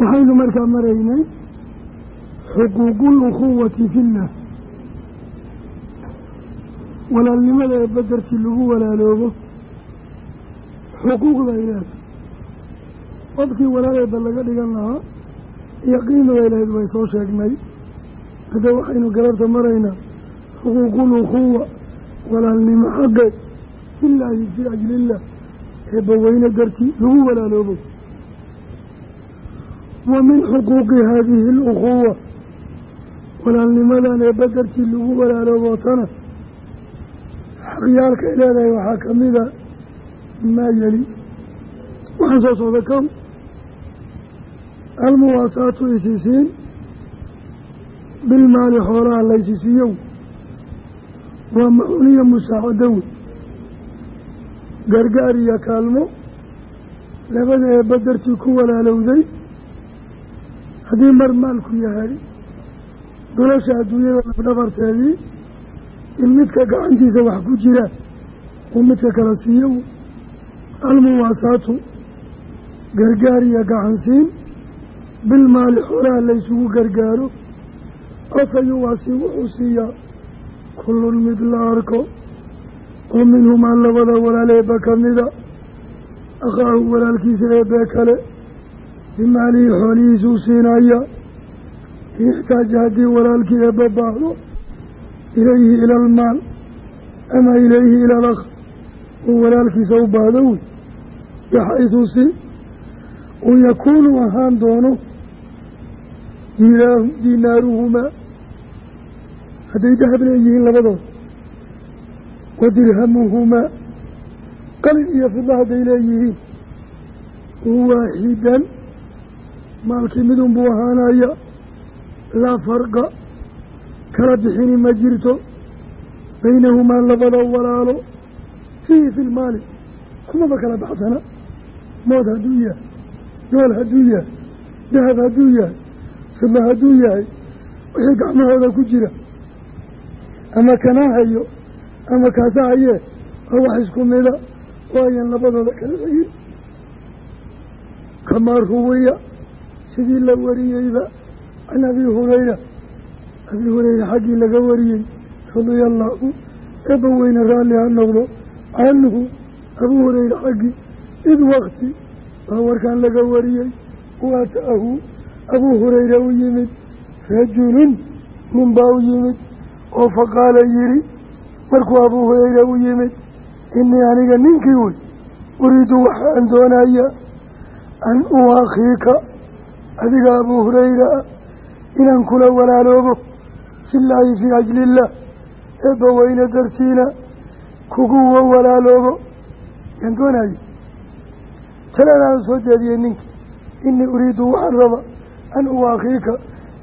waxaynu markaa maraynay xuquuqul ukhuwati fillah walaalnimada ee badertii lagu walaaloobo. Xuquuqda ay leedahay qofkii walaaleeda laga dhigan lahaa iyo qiimiday lahayd way soo sheegnay. Hadda waxaynu galabta maraynaa xuquuqul ukhuwa walaalnimo xaqeed filaahi fii ajliillah eebbaweyne dartii lagu walaaloobo wa min xuquuqi haadihi alukhuwa walaalnimadan eebba dartii lagu walaaloobootana xaqyaalkay leedahay waxaa ka mida maa yeli waxaan soo socda kow almuwaasaatu isisiin bilmaali xoolaha laysisiiyow waa macuniya musaacado wey gargaar iyo kaalmo labada eebba dartii ku walaalowday haddii mar maalku yahay nolosha adduunyada lafdhabarteedii in midka gacantiisa wax ku jira uu midka kala siiyo almuwaasaatu gargaar iyo gacansiin bilmaali xoolaha laysugu gargaaro afayuwaasi wuxuu siiyaa kullun mid la arko oo minhumaa labada walaal eebba ka mida akhaahu walaalkiisa eebbee kale bimaalihii xoolihiisuu siinaya in ixtaaja haddii walaalkii eebba baahdo ilayhi ila almaal ama ilayhi ila alakh uu walaalkiisa u baahdo wey yaxaysu si uu yakuunu ahaan doono dinaaruhumaa hadday dahab leeyihiin labadood wa dirhamuhumaa qalin iyo fidla hadday leeyihiin waaxidan maalkii midun buu ahaanaya laa farqa. Kala bixini ma jirto. Baynahumaa labada walaalo fiihi fi lmaali kumaba kala baxsana. Mood hadduu yahay nool hadduu yahay dahab hadduu yahay fidla hadduu yahay wixii gacmahooda ku jira. Ama kanaa hayo ama kaasa hayee waa wax isku mida oo ayan labadooda kala tegin kamaa ruwiya sidii la wariyeyba can abi hurayra. Abi hurayra xaggii laga wariyey radia allaahu eebba weyne raalli ha noqdo. Canhu abuu hurayra xaggii id wakti baa warkaan laga wariyey waataahu. Abuu hurayra u yimid rajulun nin baa u yimid oo faqaala yidhi markuu abuu hurayra u yimid inii aniga ninkii wey uriidu waxaan doonaya an uakhiika adiga abuu hurayra ah inaan kula walaaloobo filaahi fii ajli illaah eebba weyne dartiina kuguwa walaaloobo. Yaan doonaya taladaan soo jeediyey ninkii inii uriidu waxaan raba an uakhiika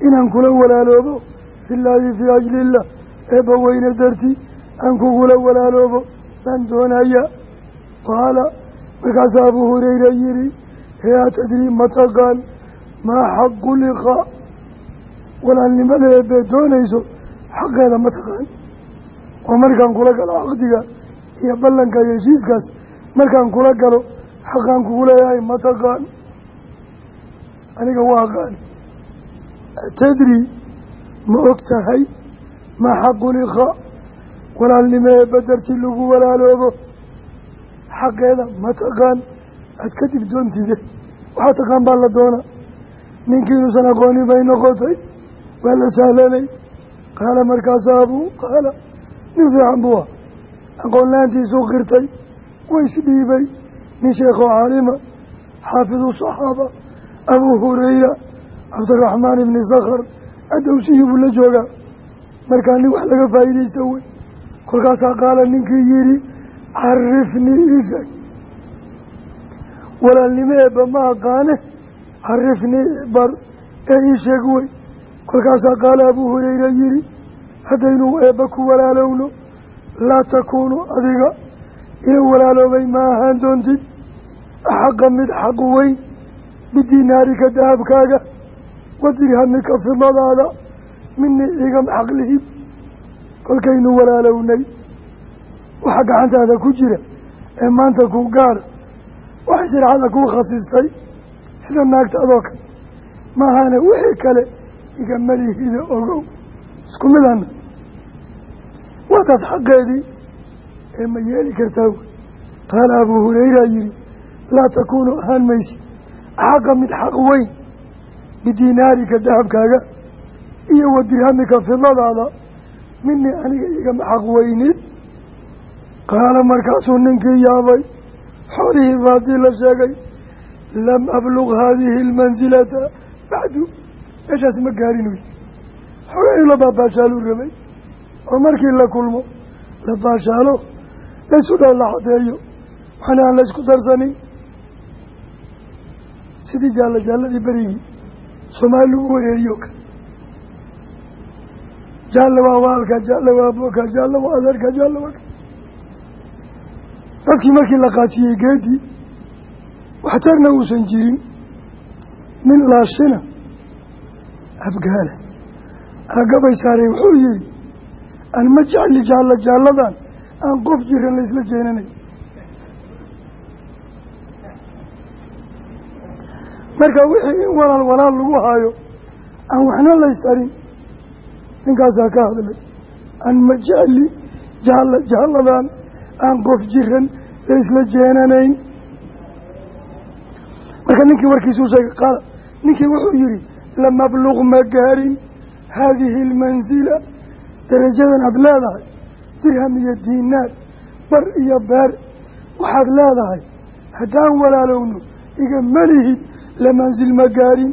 inaan kula walaaloobo filaahi fii ajli illaah eebba weyne dartii aan kugula walaaloobo. Baan doonaya qaala markaasaa abuu hurayra yihi hee atadrii mataqaan maa xaqu liqaa walaalnimada eebbee doonayso xaqeeda ma taqaan oo markaan kula galo caqdiga iyo ballanka iyo heshiiskaas markaan kula galo xaqaan kugu leeyahay ma taqaan. Aniga waa aqaani atadri ma og tahay maa xaqu liqaa walaalnimo eebba dartii lagu walaaloobo. Xaqeeda ma taqaan. Aad kadib doontide. Waxaa taqaan baa la doona ninkii inuusan aqoonin bay noqotay waa la sahlanay qaala markaasaa abuu qaala nin fiican buu ah. Aqoon la'aantiisuu qirtay waysdhiibay nin sheekoo caalima xaafidu saxaaba abuu hurayra cabdiraxmaan ibni sakhr adowsiyi buu la joogaa. Markaa nin wax laga faa'iidaysta wey. Kolkaasaa qaala ninkii yidhi carifnii iisheeg walaalnimo eebba ma aqaane carifnii bar ee ii sheeg wey. Kolkaasaa qaala abuu hurayra yihi haddaynu eebba ku walaalowno laa takuunu adiga ila walaaloobay ma ahaan doontid. Axaqa mid xaq weyn bidinaarika dahabkaaga. Wa dirhamika fidadaada minii igam xaqlihid kolkaynu walaalownay. Waxa gacantaada ku jira ee maanta ku gaara waxay shareecada kuu khasistay sida naagta adoo kale maahane wixii kale igamalihida ogow. Isku midana waa taas xaqeedii ee ma yeeli kartaa? Qaala abuu hurayra yihi laa takuunu ahaan maysi. Xaqa mid xaq weyn bidiinaarika dahabkaaga iyo wa dirhamika fidadaada minii aniga igama xaq weynid? Qaala markaasuu ninkii yaabay xoolihii baadii la sheegay lam ablug haadihi almansilata bacdu meeshaas ma gaarin wey xogaa in la baabaashaaluu rabay oo markii la kulmo la baashaalo laysu dhow la cadeeyo waxna aan laysku darsanin sidii jaalla jaalladii berigii soomaali lagu wareeriyo ka jaalla waa waalka jaalla waa boka jaalla waa adeerka jaalla waa dadkii markii la qaatiyey geedii waxtarna uusan jirin nin laashina abgaala agabay saaray wuxuu yihi aan ma jecli jaallo jaalladan aan qof jiran laysla jeenanay marka wixii in walaal walaal lagu haayo aan waxna laysarin ninkaasaa ka hadlay aan ma jecli jaalladan aan qof jiran laysla jeenanayn marka ninkii warkiisuu sheegay qaala ninkii wuxuu yihi lamabluq ma gaarin haadihi almansila darajadan aada leedahay dirham iyo diinaar bar iyo beer waxaad leedahay haddaan walaalowno iga malihid lamansil ma gaarin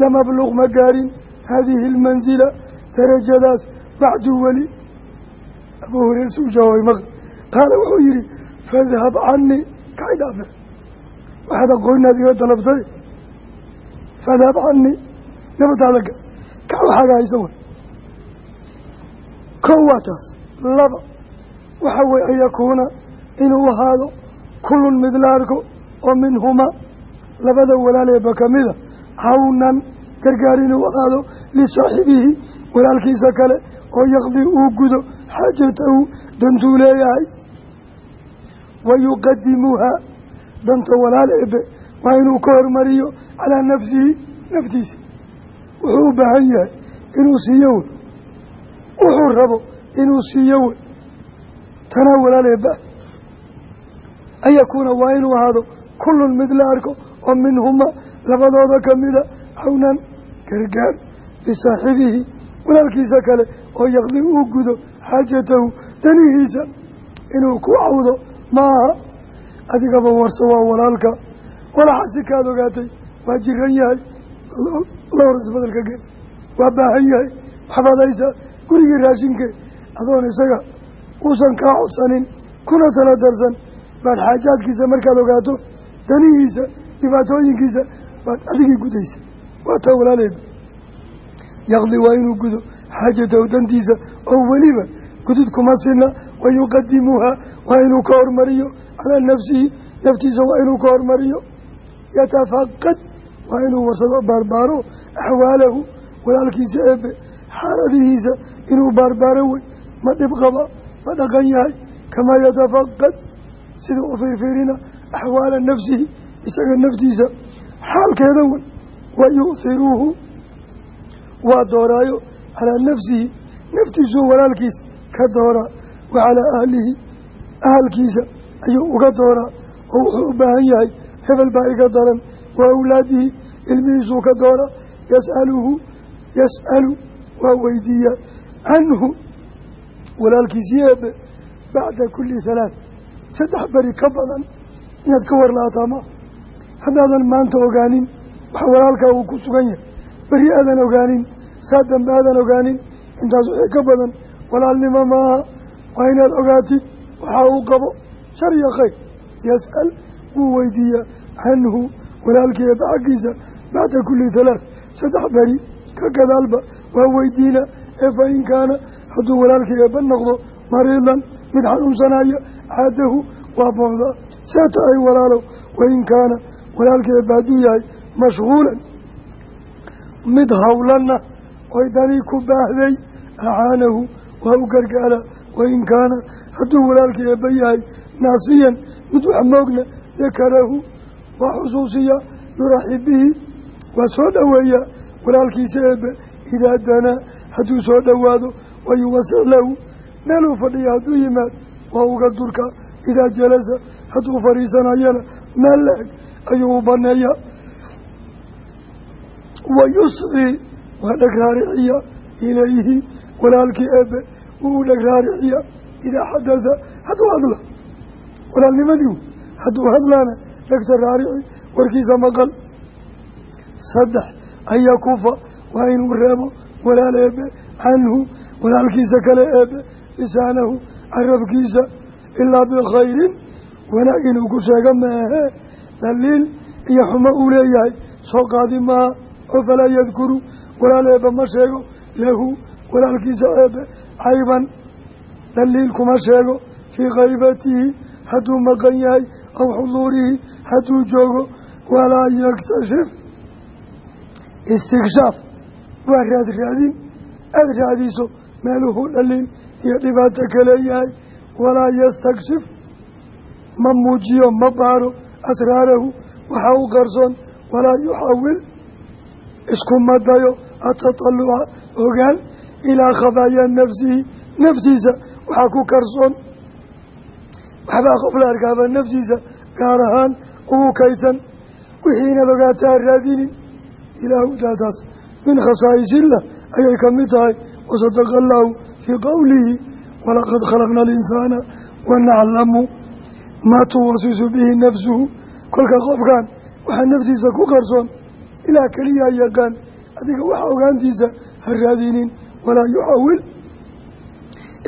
lamabluq ma gaarin haadihi almansila darajadaas bacdu weli abuu hureyre suu jawaabay maql. Qaala wuxuu yihi fadhab canii kacay dhaafe waxaad aqooninaad iga dalabtay fadhab canii nabadaada ga kac waxaaga haysa way kow waa taas laba waxa weye an yakuuna inuu ahaado kullun mid la arko oo minhumaa labada walaaleeba kamida cawnan gargaar inuu ahaado lisaaxibihi walaalkiisa kale oo yaqdi uu gudo xaajatahu dantuu leeyahay wa yuqadimuhaa danta walaal ebe waa inuu ka hormariyo calaa nafsihi naftiisa. Wuxuu u baahan yahay inuu siiyo wey wuxuu rabo inuu siiyo wey tanaa walaal eba an yakuuna waa inuu ahaado kullun mid la arko oo minhuma labadooda kamida cawnan gargaar lisaaxibihi walaalkiisa kale oo yaqdi uu gudo xaajatahu danihiisa inuu ku cawdo maaha adigaba warso waa walaalka. Walaxa si kaad ogaatay waa jiran yahay. La hor isbedalka gel waa baahan yahay. Waxbaad haysaa gurigii raashinkee adoon isaga uusan kaa codsanin kuna tala darsan. Baad xaajaadkiisa markaad ogaato danihiisa dhibaatooyinkiisa baad adigii gudaysa. Waa taa walaaleed. Yaqdi waa inuu gudo xaajatahu dantiisa oo weliba gudud kuma sina wayuqadimuhaa waa inuu ka hormariyo calaa nafsihi naftiisa waa inuu ka hormariyo. Yatafaqad waa inuu warsado baarbaaro axwaalahu walaalkiisa eebe xaaladihiisa inuu baarbaaro wey ma dhib qaba ma dhaqan yahay. Kamaa yatafaqad sida u fiirfiirina axwaala nafsihi isaga naftiisa. Xaalkeeda wey wa yu'hiruuhu waa dooraayo calaa nafsihi. Naftiisuu walaalkiis ka dooraa wa calaa ahlihi ahalkiisa ayuu uga dooraa oo wuxuu u baahan yahay hebel baa iga daran wa awlaadihi ilmihiisuu ka dooraa yas'aluhu yas'alu waa weydiiyaa canhu walaalkiisii eebe bacda kulli halaad saddex beri ka badan inaad ka warlaataa ma haddaadan maanta ogaanin wax walaalkaa uu ku sugan yahay beri aadan ogaanin saa dambe aadan ogaanin intaas wixii ka badan walaalnimo maaha waa inaad ogaatid waxaa uu qabo shar iyo khayr. Yas'al wuu weydiiyaa canhu walaalkii eeba xaggiisa bacda kulli halaad saddex beri ka gadaalba waa weydiina ee fa in kaana hadduu walaalkii eebba noqdo mariidan mid xanuunsanaya caadahu waa boodaa see tahay walaalow wain kaana walaalkii eebba hadduu yahay mashhuulan mid hawlanna oy ku baahday acaanahu waa u gargaara wain kaana hadduu walaalkii eebba yahay naasiyan mid wax moogna dakarahu waa xusuusiya yuraxib bihi waa soo dhoweeyaa walaalkiisa eebe idaa danaa hadduu soo dhowaado wayuwasic lahu meeluu fadhiya hadduu yimaad waa uga durka idaa jalasa hadduu fadhiisanayana meel la-eg ayuu u baneeyaa wayusqii waa dheg raariciya ilayhi walaalkii eebe wuu u dheg raariciya idaa xadada hadduu hadla walaalnimadii hadduu hadlaana dhegta raarici warkiisa maqal. Saddex an yakufa waa inuu reebo walaal eebe canhu walaalkiisa kale eebe lisaanahu carabkiisa ilaa bikhayrin wanaag inuu ku sheego maahe daliil iyo xumo uu leeyahay. Soo qaadi maaha oo falaa yadkuru walaal eebe ma sheego lahu walaalkiisa eebe cayban daliil kuma sheego fii kaybatihi hadduu maqan yahay aw xuduurihi hadduu joogo walaa yaktashif istikshaaf waa raad raadin. Aada raadiso meeluhu dhaliil iyo dhibaato kaleeyahay walaa yastakshif. Ma muujiyo ma baaro asraarahu. Waxaa u qarsoon walaa yuxawil. Iskuma dayo atataluca ogaan ilaa khabaaya nafsihi. Naftiisa waxaa ku qarsoon waxbaa qof la arkaaba naftiisa gaar ahaan ugu kaydsan wixii inaad ogaata ha raadinin. Ilaahu daataas min khasaa'isillah ayay ka mid tahay wasadaqa allaahu fii qowlihi walaqad khalaqna alinsaana wanaclamu maa tuwasisu bihi nafsuhu. Kolka qofkan waxaa naftiisa ku qarsoon ilaah keliyaa yaqaan adiga waxa ogaantiisa ha raadinin walaa yuxawil.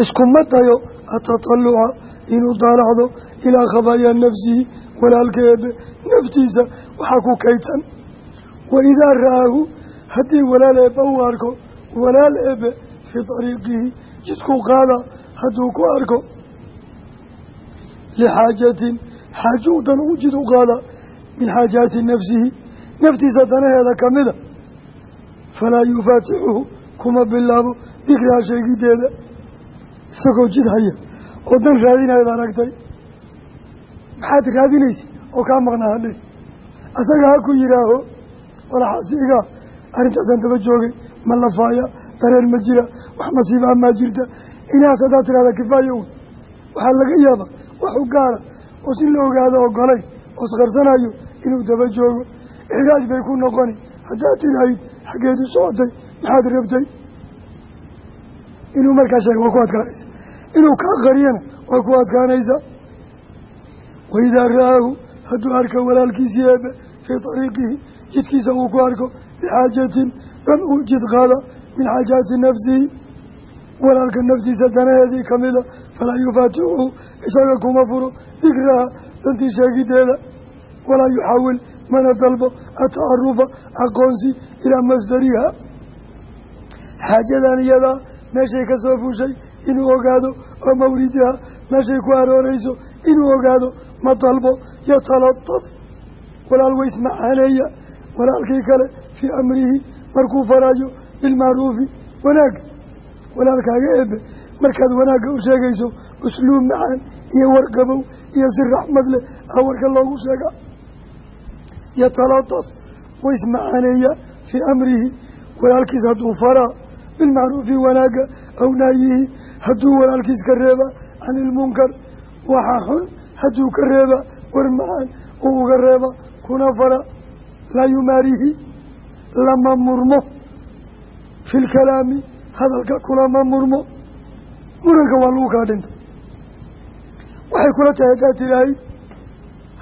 Iskuma dayo atataluca inuu daalacdo ilaa khabaayaa nafsihi walaalka eebe naftiisa waxaa ku kaydsan. Wa idaa ra'aahu haddii walaal eebbe u arko walaal eebbe fii dariiqihi jidkuu qaada hadduu ku arko. Lixaajatin xaajo dan uu jid u qaada min xaajaati nafsihi naftiisa danaheeda ka mida. Falaa yufaatixuhu kuma bilaabo dikrihaa sheegideeda isagoo jid oo dan raadinayd aragtay. Maxaad raadinaysa oo kaa maqnaa hadhe. Asaga ha ku yidhaaho walaxasiigaa arrintaasaan daba joogay ma lafaaya dareen ma jira wax masiibaa maa jirta. Inaas haddaad tirahda kifaaya wey waxaa laga yaaba wax u gaara oo si la ogaado ogolay oo isqarsanayo inuu daba joogo. Ixraaj bay ku noqoni. Haddaad tirahayd xaggeed socotay maxaad rabtay? Inuu markaa sheega waa ku adkaanaysa inuu kaa qariyana waa ku adkaanaysa. Waidaa ra'aahu hadduu arko walaalkiisii eebe fii ariiqihi jidkiisa uu ku arko bixaajatin dan uu jid qaada min xaajaati nafsihi. Walaalka naftiisa danaheedii kamida falaa yufaatixuhu isaga kuma furo dikraha dantii sheegideeda. Walaa yuxaawil mana dalbo atacarufa aqoonsi ilaa masdariha xaajadan iyadaa meeshay ka soo inuu ogaado oo mawridiha meeshay ku arooreyso inuu ogaado ma dalbo yatalataf walaal weys macaaneeya walaalkii kale fii amrihi markuu faraayo bilmacruufi wanaag. Walaalkaaga eebe markaad wanaagga u sheegayso usluub macaan iyo warqabow iyo si raxmad leh a warka loogu sheega. Yatalataf ways macaaneeya fii amrihi. Walaalkiis hadduu faraa bilmacruufi wanaagga aw nahyihi hadduu walaalkiis ka reeba can ilmunkar waxa xun hadduu ka reeba war macaan uu uga reeba kuna fara laa yumaarihi lama murmo. Fi lkalaami hadalka kulama murmo. Muranka waa lagu kaa dhintay. Waxay kula tahay haddaad tirahayd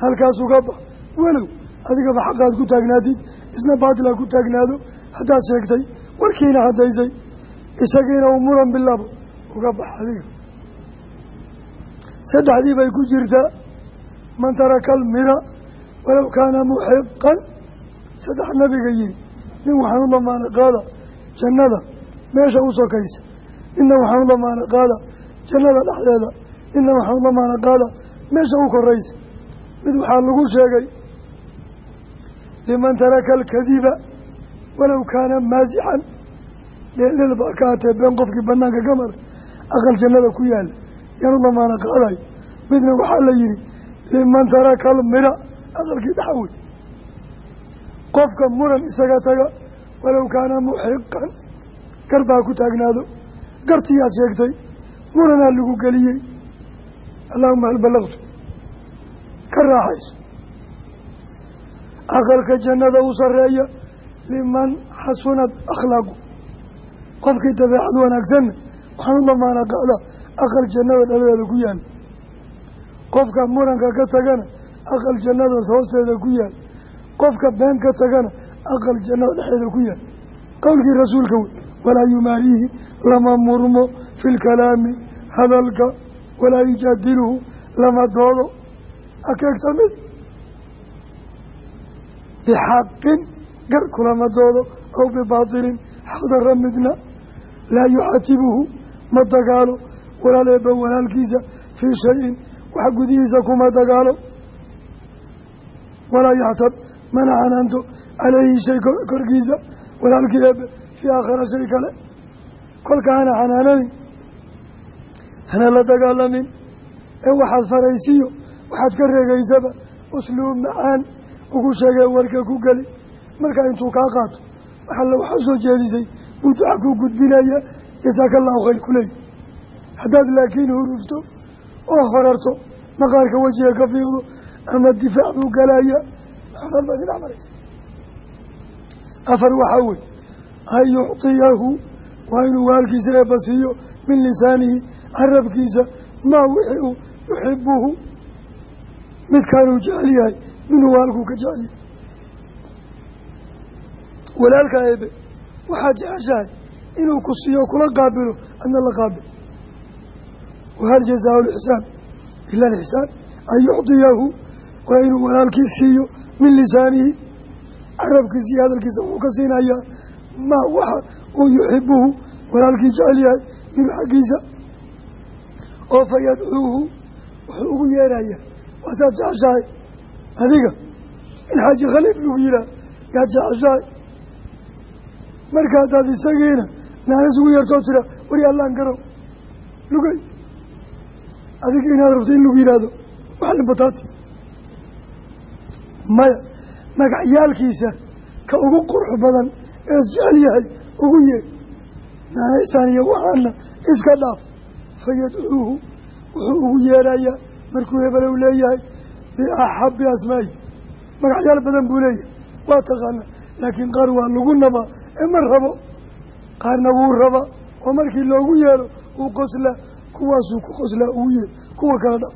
halkaas uga bax walow adigaba xaqaad ku taagnaatid isna baatilaad ku taagnaado haddaad sheegtay warkiina haddaysay isagiina uu muran bilaabo uga bax adiga saddexdii bay ku jirtaa man taraka almira walow kaana muxiqan saddex nabiga yihi nin waxaan u damaana qaada jannada meesha u sokaysa ninna waxaan u damaana qaada jannada dhexdeeda ninna waxaan u damaana qaada meesha u koraysa. Mid waxaa lagu sheegay liman taraka alkadiba walow kaana maasixan dheeldheel baa ka atee been qofkii banaanka ka mara aqal jannada ku yaalla yaan u damaana qaadayo midna waxaa la yihi liman taraka almira aqalkii dhaxwey qofka muran isaga taga walow kaana muxiqan gar baa ku taagnaado. Gartiyaad sheegtay muranaa lagu geliyey. Allahuma hal ballaqtu ka raaxayso. Aqalka jannada u sarreeya liman xasunad akhlaaqu qofkii dabeecad wanaagsanna waxaan u damaana qaada aqal jannada dhaladeeda ku yaal. Qofka muranka ka tagana aqal jannadaas hoosteeda ku yaal. Qofka been ka tagana aqal jannada dhexdeeda ku yaal. Qowlkii rasuulka wey walaa yumaariihi lama murmo fi lkalaami hadalka walaa yujaadiluhu lama doodo. Akeegta mid? Bixaqin gar kulama doodo aw bibaatilin xaqdarra midna laa yuxatibuhu ma dagaalo. Walaal eebba walaalkiisa fii shayin wax gudihiisa kuma dagaalo. Walaa yaxtab mana xanaanto caleyhi shay korkiisa. Walaalkii eebbe fii aakhara shay kale. Kolka hana xanaananin hana la dagaalamin. Ee waxaad faraysiyo waxaad ka reegaysaba usluub macaan. Ugu sheegee warka ku geli markaa intuu kaa qaato waxalla waxaa soo jeedisay. Buu duca ku gudbinaya jasaaka allahu khayr ku leeyahy haddaad laakiin hurufto oo horarto maqaarka wejiga ka fiiqdo ama difaac buu galaya maxamed baad idhac maraysa afar waxaa wey an yucطiyahu waa inuu waalkiisa eebba siiyo min lisaanihi carabkiisa maa wixii uu yuxibuhu midkaanuu jecel yahay minhu waalkuu ka jecel yahay. Walaalka eebe waxaad jeceshahay inuu ku siiyo kula qaabilo adna la qaabil wahal jazaa lixsaan ila alixsaan an yucdiyahu waa inuu walaalkii siiyo min lisaanihi. Carabkiisa iyo hadalkiisa wuxuu ka siinayaa maa waxa uu yuxibuhu walaalkii jecel yahay minhu xaggiisa. Oo fa yadcuuhu wuxuu ugu yeerayaa waasaad jeceshahay adiga in xaaji khaliif lagu yihaah yaad jeceshahay? Markaadaad isagiina naanis ugu yeertoo tira wari allaan garow lugay. Adiga inaad rabto in lagu yidhaahdo waxlin bataati. Maya magacyaalkiisa ka ugu qurux badan ee isjecel yahay ugu yeer. Naanaysaan iyo waxaana iska dhaaf. Fayadcuuhu wuxuu ugu yeerayaa markuu hebelow leeyahay biaxabi asmaa'i magacyaal badan buu leeyahay waa taqaana laakiin qaar waa lagu nabaa ee ma rabo qaarna wuu rabaa oo markii loogu yeelo uu qoslaa kuwaasuu ku qoslaa ugu yeer kuwa kala dhaf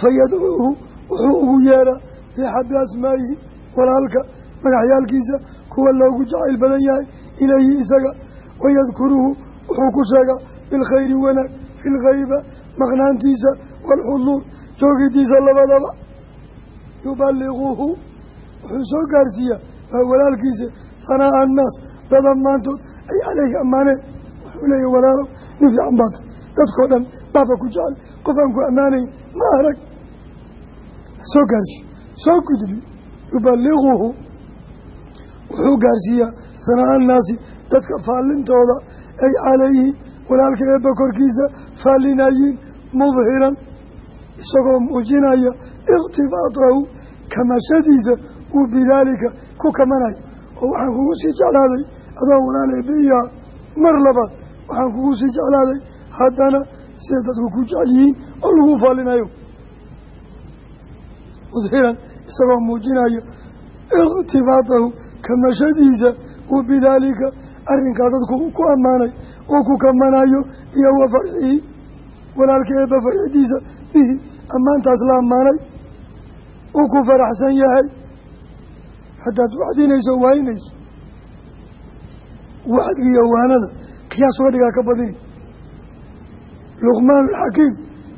fayadcuuhu wuxuu ugu yeeraa biaxabi asmaa'ihi walaalka magacyaalkiisa kuwa loogu jacayl badan yahay ilayhi isaga. Wayadkuruhu wuxuu ku sheegaa bilkhayri wanaag fi lgayba maqnaantiisa waalxuduur joogidiisa labadaba. Yubaliguhu wuxuu soo gaarsiiyaa waa walaalkiisa hanaa annaas dad ammaantood ay caleyhi ammaaneen wuxuu leeyahy walaalow nin fiican baata dadkao dhan baaba ku jecel qof aan ku ammaanayn ma arag. Soo gaarsiiyo soo gudbi. Yubaliguhu wuxuu gaarsiiyaa hanaa annaasi dadka faallintooda ay calayhi walaalka eebba korkiisa faallinayiin mudhiran isagoo muujinaya ikhtibaatahu kamashadiisa uu bidaalika ku kamanayo oo waxaan kugu sii jeclaaday adoo walaal eebbiyaa mar labaad waxaan kugu sii jeclaaday haddana siday dadku ku jecel yihiin oo lagu faallinayo mudhiran isagoo muujinaya ikhtibaatahu kamashadiisa uu bidaalika arrinkaa dadku ku ammaanay uu ku kamanayo iyo wa farxihi walaalka eebba farxidiisa bihi ammaantaas la ammaanay uu ku faraxsan yahay haddaad wacdinayso waaynayso wacdigiiyo waanada qiyaas uga dhigaa ka badini luqmaan alxakiim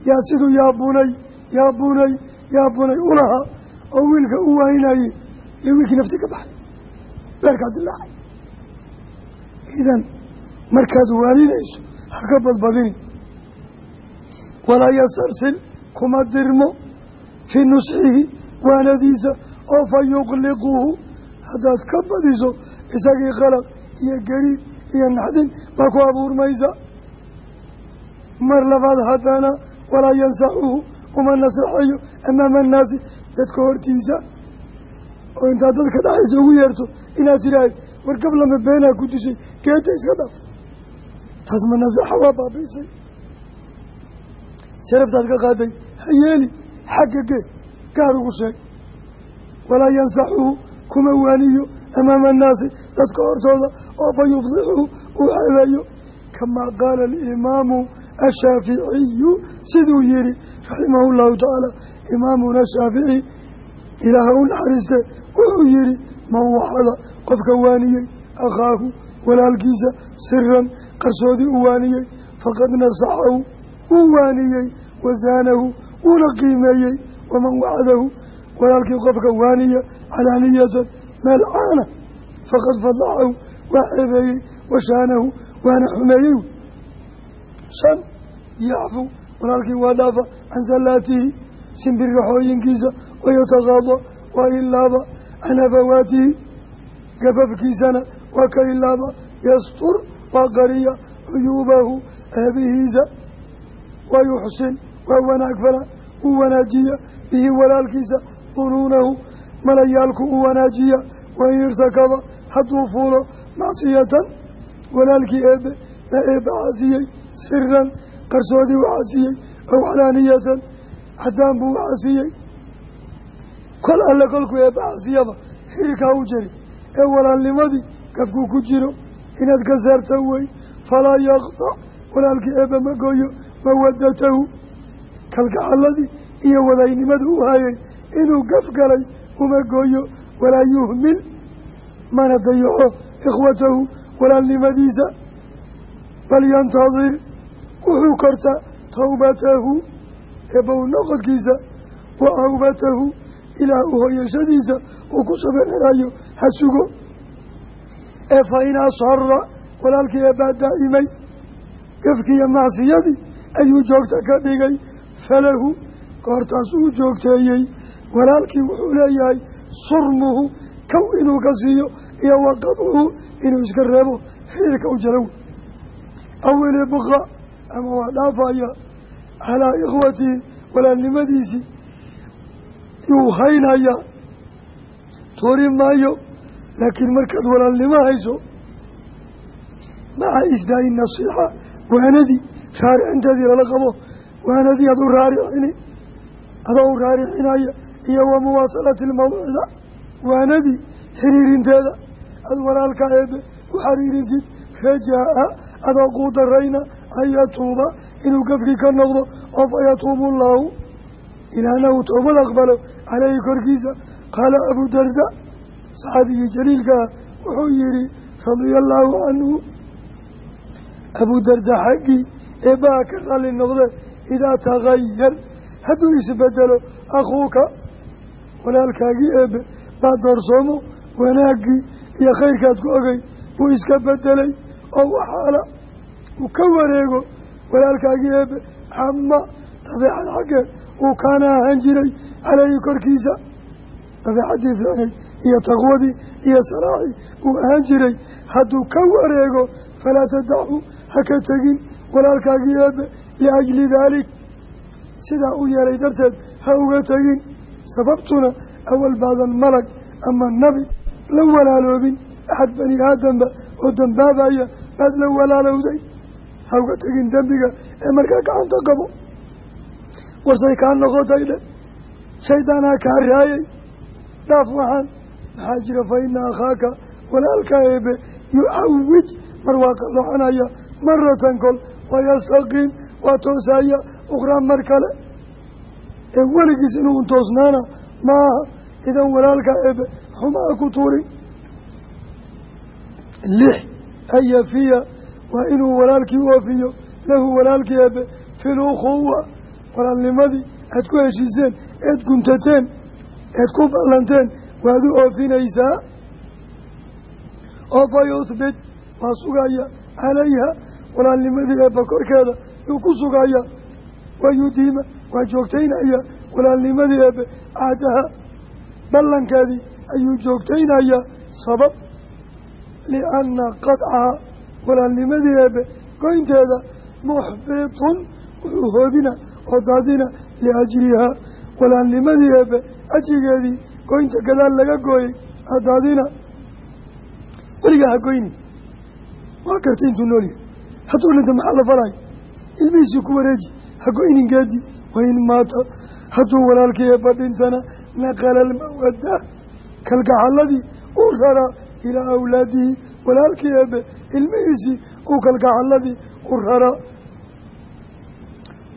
yaa siduu yaa bunay yaa bunay yaa bunay ulahaa oo wiilka u waynayey iyo wiilkii nafti ka baxay. Beerkaa dilaacay idan markaad waaninayso ha ka badbadini. Walaa yastarsil kuma dirmo fii nusxihi waanadiisa oo fa yuqliquhu haddaad ka badiso isagii qalaq iyo gariib iyo naxdin baa ku abuurmaysa. Mar labaad haddana walaa yansaxuhu uma nasaxayo amaama annaasi dadka hortiisa. Oo intaad dadka dhexaysa ugu yeerto inaad tidhaahd war gablama beenaa ku dishay geeda iska dhaaf taas ma nasaxa waa baabiisay sharaftaad ka qaaday ha xagga gee gaar ugu sheeg walaa yansaxuhu kuma waaniyo amaama annaasi. Dadka hortooda oo fa yufdixuhu uu ceebeeyo kamaa qaala alimaamu ashaaficiyu siduu yihi raximahu llahu tacaala. Imaamuna shaafici ilaaha u naxariiste wuxuu yihi man waxada qofka waaniyey akhaahu walaalkiisa siran qarsoodii u waaniyey faqad nasaxahu wuu waaniyey wasaanahu wuuna qiimeeyey waman wacadahu walaalkii qofka waaniya calaaniyatan meel caana faqad fadaxahu waa ceebeeyey washaanahu waana xumeeyey. Shan yaxfu walaalkii waa dhaafa can salaatihi simbirraxooyinkiisa wayataqaada waa ilaaba can hafawaatihi gababkiisana waa ka ilaaba yastur waa qariya cuyuubahu ceebihiisa waa yuxsin waa wanaag fala uu wanaajiya bihi walaalkiisa dunuunahu malayaalku u wanaajiya wain irtakaba hadduu fuulo macsiyatan walaalkii eebe la eebba caasiyey siran qarsoodii u caasiyey aw calaaniyatan cadaan buu u caasiyey kol alle kolkuu eebba caasiyaba xiriirkaa u jari ee walaalnimadii gafkuu ku jiro inaad ka saarta wey falaa yaqtac walaalkii eebba ma gooyo mawadatahu kalgacaladii iyo wadaynimadu u hayay inuu gaf galay uma gooyo walaa yuhmil mana dayaco ikhwatahu walaalnimadiisa bal yantadir wuxuu kortaa tawbatahu eebow noqodkiisa wa awbatahu ilaah u hoyashadiisa uu ku sabanxirayo ha sugo. Ee fa in asara walaalkii eebbaa daa'imay gafkiiyo macsiyadii ayuu joogta ka dhigay falahu goortaas uu joogteeyey walaalkii wuxuu leeyahay surmuhu kow inuu ka siiyo iyo waqadcuhu inuu iska reebo xiriirka u jalow aw ilibqa ama waa dhaafaya calaa ikhwatihi walaalnimadiisii yuu haynayaa tuuri maayo laakiin markaad walaalnimo hayso maca isdaa'i nasiixa waanadii raaricinteedii lala qabo waanadii ad u raaricini adoo u raaricinaya iyo wa muwaasalati almawcida waanadii xiriirinteeda. Ad walaalka eebe ku xariirisid rajaa-a adoo kuu darayna an yatuuba inuu gafkii ka noqdo oo fa yatuubu allaahu ilaahna uu toobad aqbalo caleyhi korkiisa. Qaala abuu darda saxaabigii jaliilka ah wuxuu yihi radia allaahu canhu abuu darda xaggii eebbaha ka raalli noqde idaa tagayar hadduu isbedelo akhuuka walaalkaagii eebe baa doorsoomo wanaaggii iyo khayrkaad ku ogay buu iska bedelay oo waxaala uu ka wareego walaalkaagii eebe xama dabeecad xaggeed uu kaana ahaan jiray caleyhi korkiisa. Dabeecaddii fiicnayd iyo taqwadii iyo salaaxii uu ahaan jiray. Hadduu ka wareego falaa tadachu ha ka tegin walaalkaagii eebe liajli daalik sidaa u yeelay darteed ha uga tegin sababtuna awal baadan malag ama nabi la walaaloobin. Axad bani aadamba oo dambaabaya baad la walaalowday. Ha uga tegin dembiga ee markaa gacanta qabo warsay kaa noqotay dhe. Shaydaanaa kaa raayay. Dhaaf waxaan maxaa jira fa ina akhaaka walaalka eebe yucawij. Mar waa qaloocanaya maratan kol wayastaqiim waa toosaya ukhraa mar kale ee weligiis inuu untoosnaana maaha idan walaalka eebe xumaa ku tuurin lix an yafiya waa inuu walaalkii oofiyo lahu walaalkii eebe fil ukhuwa walaalnimadii. Aad ku heshiiseen eed guntateen eed ku ballanteen waad u oofinaysaa. Oo fa yuhbit waa sugaya calayha walaalnimadii eebba korkeeda yuu ku sugaya. Wayudiima waa joogtaynaya walaalnimadii eebbe caadaha ballankeedii ayuu joogtaynayaa sabab lianna qadcaha walaalnimadii eebbe goynteeda muxbitun wuxuu hoobina oo daadina liajrihaa walaalnimadii eebbe ajrigeedii goynta gadaal laga gooyey adaadina weligaa ha goyni waa gartay intuu nool yahay. Hadduu dhinta maxaa la falayo ilmihiisii ku wareeji. Ha wain maata hadduu walaalkii eebba dhintana naqala almawada kalgacaladii uu raraa ilaa awlaadihi walaalkii eebbe ilmihiisii uu kalgacaladii u raraa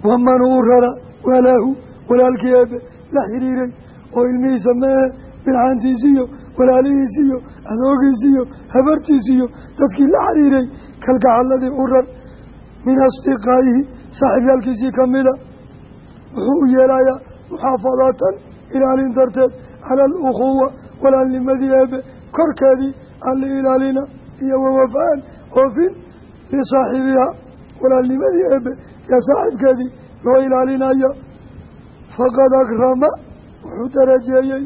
waman uu rara? Walaahu. Walaalkii eebbe la xiriiray oo ilmihiisa meehe bilcaantiisiiyo walaalihiisiiyo adoogiisiiyo habartiisiiyo dadkii la xiriiray kalgacaladii u rar. Min asdiqaayihi saaxiibyaalkiisii ka mida wuxuu u yeelayaa muxaafadatan ilaalin darteed cala alukhuwa walaalnimadii eebe korkeedii aan la ilaalina iyo wawafaan oofin lisaaxibihaa walaalnimadii eebe yaa saaxiibkeedii loo ilaalinaya faqad akrama wuxuu darajeeyey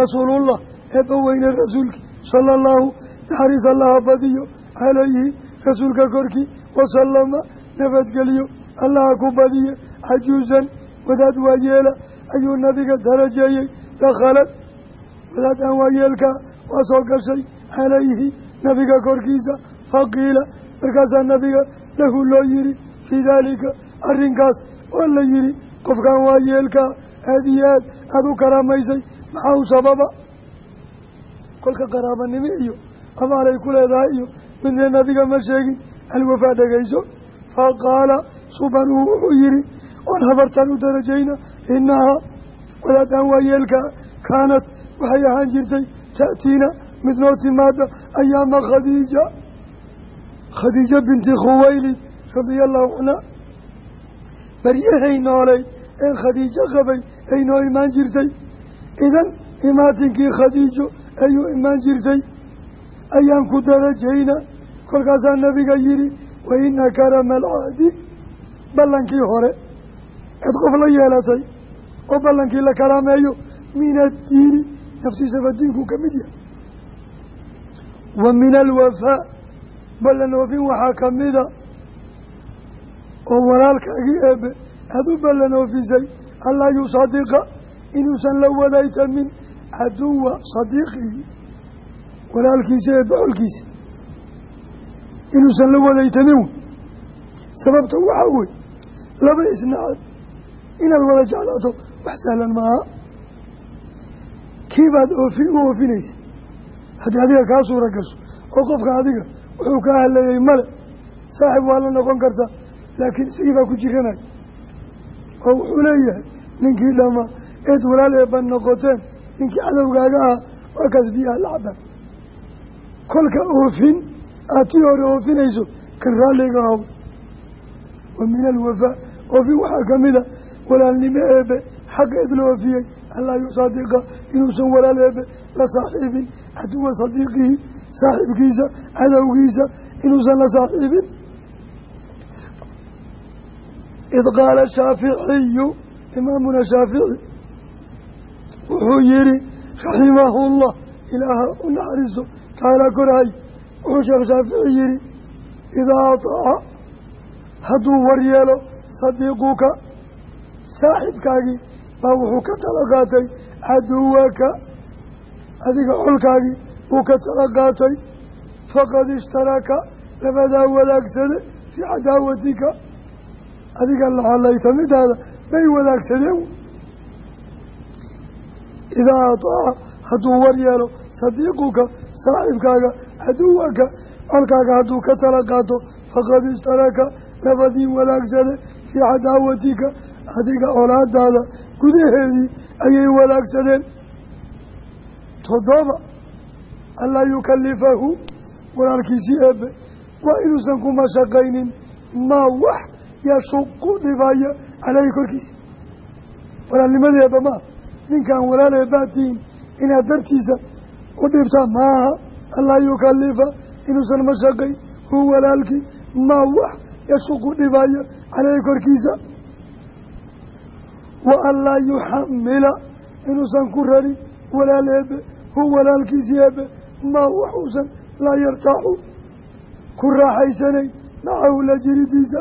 rasuulullah eebba weyne rasuulkii sala allahu naxariis allaha badiyo calayhi rasuulka korkii wasalama nabadgeliyo allaha ku badiye cajuusan wadaad waayeela ayuu nabiga darajeeyey dakhalad wadaad aan waayeelkaa waa soo gashay calayhi nabiga korkiisa faqiila markaasaa nabiga lahu loo yihi fii daalika arrinkaas oo la yihi qofkan waayeelkaa aada iyo aad aada u karaamaysay maxaa u sababa kolka qaraabanimo iyo abaalay ku leedahay iyo midna nabiga ma sheegin alwafaa dhegayso faqaala subanuu wuxuu yihi oon habartaan u darajayna inahaa wadaadaan waayeelkaa kaanat waxay ahaan jirtay ta'tiina mid noo timaada ayaama khadiija. Khadiija binti khuwaylid radia allahu canha baryahay noolay ee khadiijo qabay ay noo imaan jirtay. Idan imaatinkii khadiijo ayuu imaan jirtay. Ayaan ku darajayna kolkaasaa nabiga yihi wa ina karama alcaadi ballankii hore cid qof la yeelatay oo ballankii la karaameeyo min addiini naftiisaba diinkuu ka mid yahay. Wa min alwafaa ballan oofin waxaa ka mida oo walaalkaagii eebe aada u ballan oofisay allaa yusadiqa inuusan la wadaytamin caduwa sadiiqihi. Walaalkiisa ee bocolkiisa inuusan la wadaytamin. Sababta waxaa wey laba isnacad inaad wada jeclaato wax sahlan maaha. Kiibaad oofin u oofinaysa. Haddii adiga kaa suura gasho oo qofka adiga wuxuu kaa hadleeyey male saaxib waa la noqon kartaa laakiin isagii baa ku jiranaya oo wuxuu leeyahay ninkii dhama eed walaal eebban noqoteen ninkii cadowgaaga ah waa kaas biyaha la cabaan kolka oofin aad tii hore oofinayso kan raalliga aw wa min alwafaa oofin waxaa ka mida walaalnimo eebe xaqeed la oofiyey anlaa yusaadiqa inuusan walaal eebe la saaxiibin. Caduwa sadiiqihi saaxiibkiisa cadowgiisa inuusan la saaxiibin. Id qaala shaaficiyu imaamuna shaafici wuxuu yihi raximahullah ilaaha u naxariiso taala korahay wuxuu sheekh shaafici yihi idaa ataaca hadduu waryeelo sadiiquka saaxibkaagii baa wuxuu ka tala qaatay caduwaka. Adiga xolkaagii uu ka tala qaatay. Faqad ishtaraka labadaa wadaagsade fii cadaawatika. Adiga laxalaytamidaada bay wadaagsadeen idaa ataaca hadduu waryeelo sadiiquka saaxibkaaga caduwaka colkaaga hadduu ka tala qaato faqad ishtaraka labadii wadaagsade fii cadaawatika adiga colaadaada gudaheedii ayay wadaagsadeen toddoba anlaa yukalifahu walaalkiisii eebe waa inuusan ku mashaqaynin maa wax yashuqu dhibaya caleyhi korkiisa walaalnimadii eebba maaha ninkaan walaal eebbaatihiin inaad dartiisa u dhibtaa maaha anlaa yukalifa inuusan mashaqayn hu walaalkii maa wax yashuqu dhibaya caleyhi korkiisa wa an laa yuxamila inuusan ku rarin walaal eebe hu walaalkiisii eebe maa waxuusan laa yartaaxu ku raaxaysanayn macahu la jiridiisa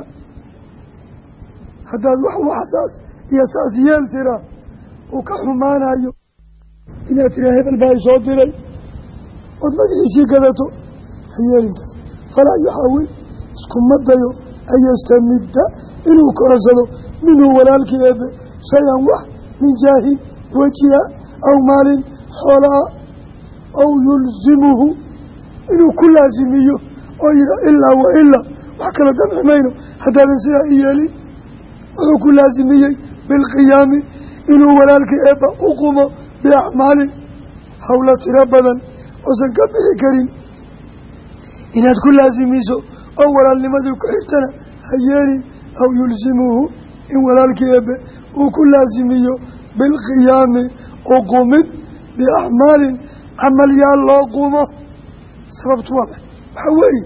haddaad wax waxsaas iyo saas yeel tiraa uu ka xumaanayo inaad tiraa hebel baa isoo diray ood magaciisii gadato ha yeelintaas falaa yuxaawil iskuma dayo an yastamidda inuu koransado minhu walaalkii eebe shay-an wax min jaahin wajiha aw maalin xoolaa aw yulzimuhu inuu ku laasimiyo oo yiha ilaa wa ilaa wax kala damci mayno haddaadan sidaa i yeelin wuxuu ku laasimiyey bilqiyaami inuu walaalkii eebba u qumo biacmaalin howla tiro badan oosan ka bixi karin inaad ku laasimiso oo walaalnimadii ku xigtana ha yeelin aw yulsimuhu in walaalkii eebbe uu ku laasimiyo bilqiyaami uqumid biacmaalin camalyaal loo qumo sababtu waa waxaa weeye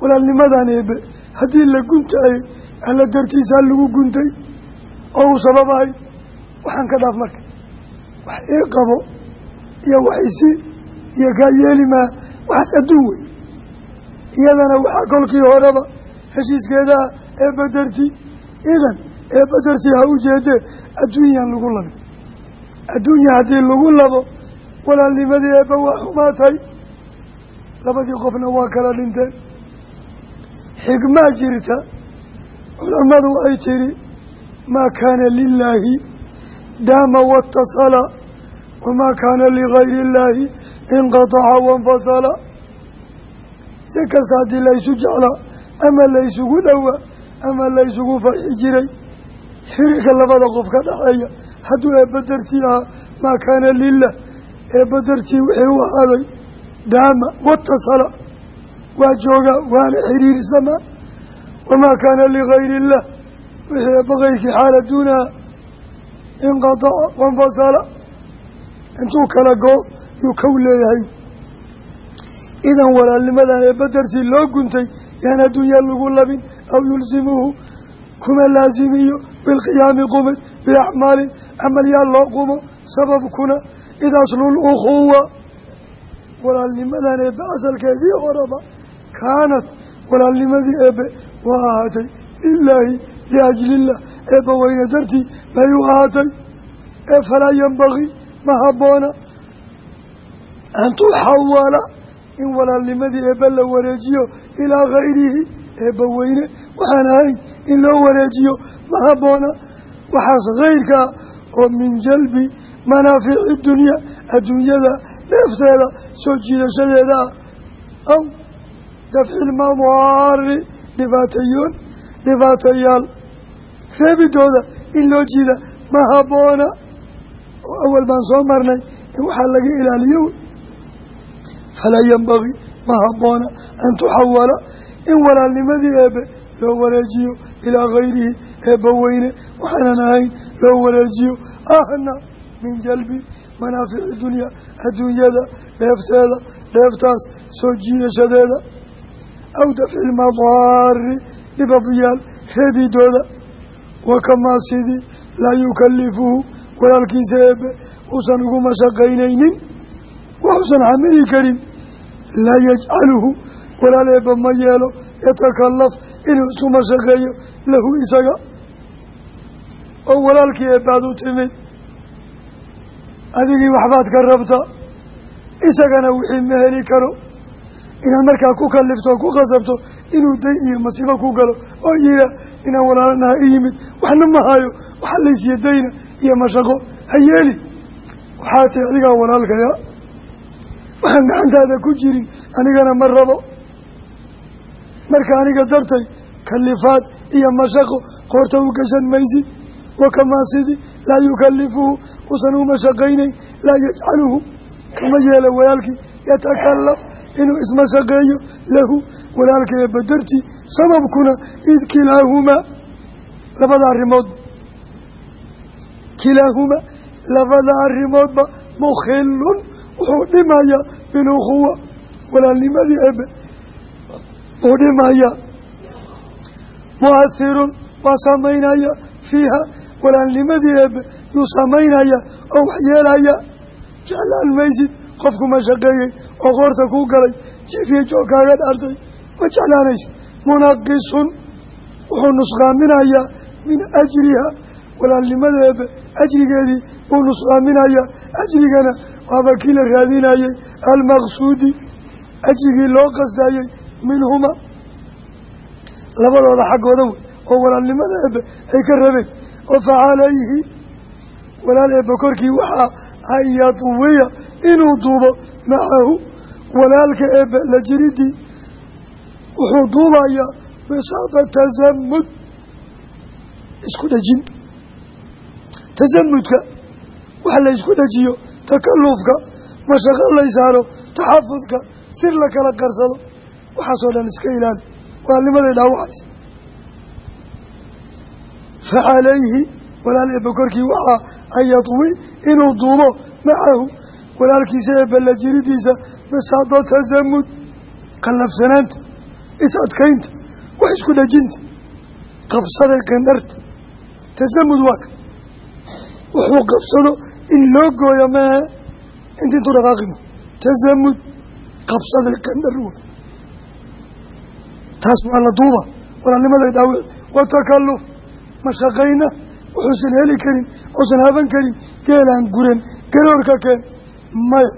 walaalnimadan eebbe haddii la guntaayey alla dartiisaa lagu guntay oo uu sababahay waxaan ka dhaaf marka. Wax ii qabo iyo waxisi iyo kaa yeeli maa waxaas adduun wey iyadana waxaa kolkii horeba heshiiskeedaa eebba dartii idan eebba dartii ha u jeedee adduunyaan lagu labin adduunya haddii lagu labo walaalnimadii eebba waa xumaatay. Labadii qofna waa kala dhinteen xigmaa jirta culammadu ay tidhi maa kaana lilaahi daama watasala wamaa kaana ligayri illaahi inqataca wainfasala si kasta haddii laysu jeclaa ama laysugu dhowaa ama laysugu farxi jiray xiriirka labada qof ka dhexeeya hadduu eebba dartii ahaa maa kaana lilah eebba dartii wixii u ahaaday daama watasala waa joogaa waana xiriirsamaa wamaa kaana ligayri illah wixii eebba kayrkii xaala duunaha inqataca wainfasala intuu kala goo yuu kow leeyahay. Idan walaalnimadan eebba dartii loo guntay yaan adduunya lagu labin aw yulsimuhu kuma laasimiyo bilqiyaami qumid biacmaalin camalyaal loo qumo sababkuna id aslul ukhuwa walaalnimadan eebbe asalkeedii horeba kaanat walaalnimadii eebbe waa ahaatay lilaahi liajliillah eebba weyne dartii bay u ahaatay ee falaa yambagii ma habboona an tuxawala in walaalnimadii eebbe la wareejiyo ilaa gayrihi eebba weyne waxaan ahayn in loo wareejiyo ma habboona waxaas kayrkaa oo min jalbi manaafici dunya adduunyada dheefteeda soo jiidashadeeda. Ah aw dafci lmadaari dhibaatayoon dhibaatayaal. Reebidooda in loo jiida ma habboona oo awal baan soo marnay in waxaa laga ilaaliyo. Falaa yambagii ma habboona an tuxawala in walaalnimadii eebbe loo wareejiyo ilaa gayrihi eebba weyne waxaanan ahayn loo wareejiyo ahna min jalbi manaafici dunya adduunyada dheefteeda dheeftaas soo jiidashadeeda. Aw dafci lmadaari dhibabyaal reebidooda wakamaa sidii laa yukalifuhu walaalkiisa eebbe uusan ugu mashaqaynaynin. Waxuusan xamili karin. Laa yajcaluhu walaal eebba ma yeelo yatakalaf inuu isku mashaqeeyo lahu isaga oo walaalkii eebbaad u timid adigii waxbaad ka rabtaa isagana wixii ma heli karo. Inaad markaa ku kalifto ku khasabto inuu dayn iyo masiibo ku galo oo yihaa inaan walaalanaha i yimid waxna ma hayo waxa laysiiya dayna iyo mashaqo ha yeeli. Waxaa tahi adigaa walaalkaya waxaan gacantaada ku jirin anigana ma rabo. Marka aniga dartay kalifaad iyo mashaqo qoorta u gashan maysid wakamaa sidii laa yukalifuhu uusan u mashaqaynayn laa yajcaluhu kama yeelo walaalkii yatakalaf inuu ismashaqeeyo lahu walaalka ee badartii sababkuna id kilaahumaa labada arrimoodba kilaahumaa labada arrimoodba mukhilun wuxuu dhimayaa bilukhuwa walaalnimadii ebe uu dhimaya muahirun waa samaynaya fiiha walaalnimadii ebe yuu samaynaya oo wax yeelaya jeclaan maysid qofku mashaqeeyey oo qoorta kuu galay jifiya joog kaaga dhaartay ma jeclaanaysid. Munaqisun wuxuu nusqaaminayaa min ajriha walaalnimada ebe ajrigeedii buu nusqaaminayaa. Ajrigana waaba kii la raadinayey almaqsuudi ajigii loo qasdaayey minhuma labadooda xaggooda wey oo walaalnimada eebbe ay ka rabeen oo facalayhi walaal eebbe korkii waxaa an yadwiya inuu duubo macahu walaalka eebbe la jiridii wuxuu duubayaa bisaada tasamud isku dhejin. Tasamudka wax la ysku dhejiyo takalufka mashaqo lay saaro taxafudka sir la kala qarsado waxaasoo dhan iska ilaali walaalnimaday dhaawacaysa fa calayhi walaal eebbe korkii waxaa an yadwi inuu duubo macahu. Walaalkiisa eebbe la jiridiisa bisaada tasamud qallafsanaanta is adkaynta wax isku dhejinta qabsaday qandharta tasamud waa ka. Wuxuu qabsado in loo gooyo maahe inta intuu dhaqaaqimo tasamud qabsaday qandhar wa taas waa la duuba. Walaalnimaday dhaawic wa takalluf mashaqayna wuxuusan heli karin uusan haban karin geelaan guran garoorka keen. Maya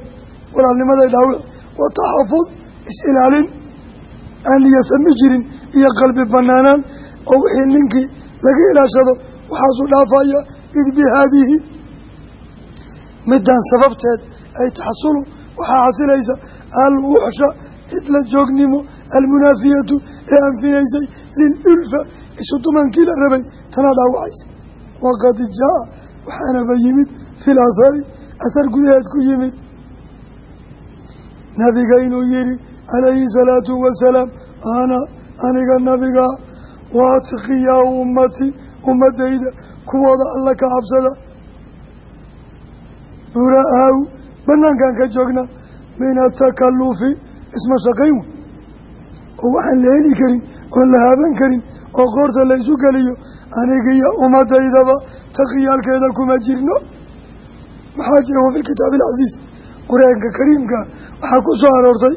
walaalnimaday dhaawic wa taxafud is-ilaalin aan niyasami jirin iyo qalbi banaanaan oo wixii ninkii laga ilaashado waxaasuu dhaafaya id bi haadihi. Midaan sababteed ay taxasulu waxaa xasilaysa alwuxsha cidla joognimo almunaafiyatu ee anfinaysay lilulfa isu dumankii la rabay tanaa dhaawacaysa waqad jaa waxaanaba yimid fi lahari ahar gudaheed ku yimid nabiga inuu yihi calayhi salaatu wasalaam ana aniga nabiga waatqiyaa ummati ummadayda kuwooda alla ka cabsada bura-aaw banaankan ka joogna min atakalufi isma shaqayn wey waxaan la heli karin oon la haaban karin oo qoorta la isu geliyo anigiyo ummadaydaba taqiyaalkeeda kuma jirno. Maxaa jira wa fi kitaabi alcasiiz qur'aanka kariimka waxaa ku soo aroortay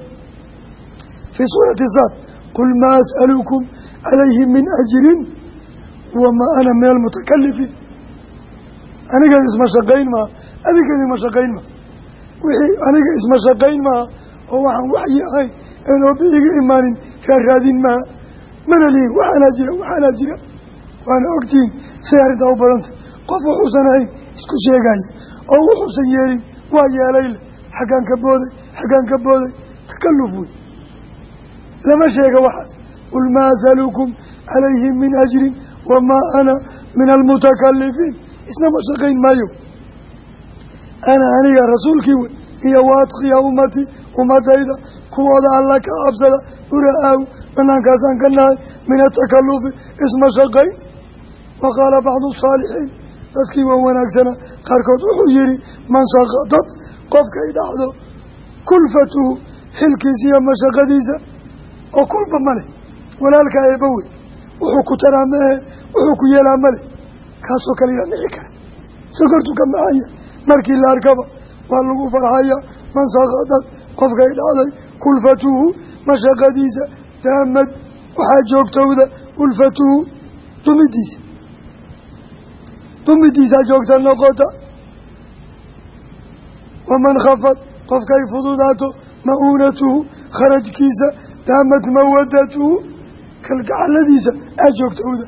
fii suurati saad qul maa as'alukum calayhi min ajrin wamaa ana min almutakalifiin anigan isma shaqayn maha adigan ima shaqayn maha wixii aniga isma shaqayn maha oo waxaan waxyi ahayn een iga imaanin raaraadin maha mana lihin waxaanaa jira waxaanaa jira. Waana ogtihiin say arrintaa u badantay. Qof wuxuusan ahayn isku sheegaya oo wuxuusan yeelin waa yeelayle xaggaan ka booday xaggaan ka booday takalluf wey lama sheega waxaas. Qul maa asalukum calayhi min ajrin wamaa ana min almutakalifiin isna ma shaqayn maayo. Ana aniga rasuulkii wey iyo waadkiya ummatii ummadayda kuwooda alla ka cabsada ura-aaw banaankaasaan ka nahay min atakalufi isma shaqayn wa qaala bacdu saalixiin dadkii waa wanaagsana. Qaarkood wuxuu yihi man saqadad qofkay dhacdo kulfatuhu xilkiisa iyo mashaqadiisa oo kulba male walaalka eeba wey wuxuu ku taraa maehe wuxuu ku yeelaa male kaasoo kale yaa dhici kara. Sokortu ka maxaya markii la waa lagu farxaya. Man saqadad qofkay dhacday kulfatuhu mashaqadiisa daamad waxaa joogtowda ulfatuhu dumidiisa. Dumidiisaa joogta noqota waman khafad qofkay fududaato ma-uunatuhu kharajkiisa daamad mawadatuhu kalgacaladiisa aa joogtowda.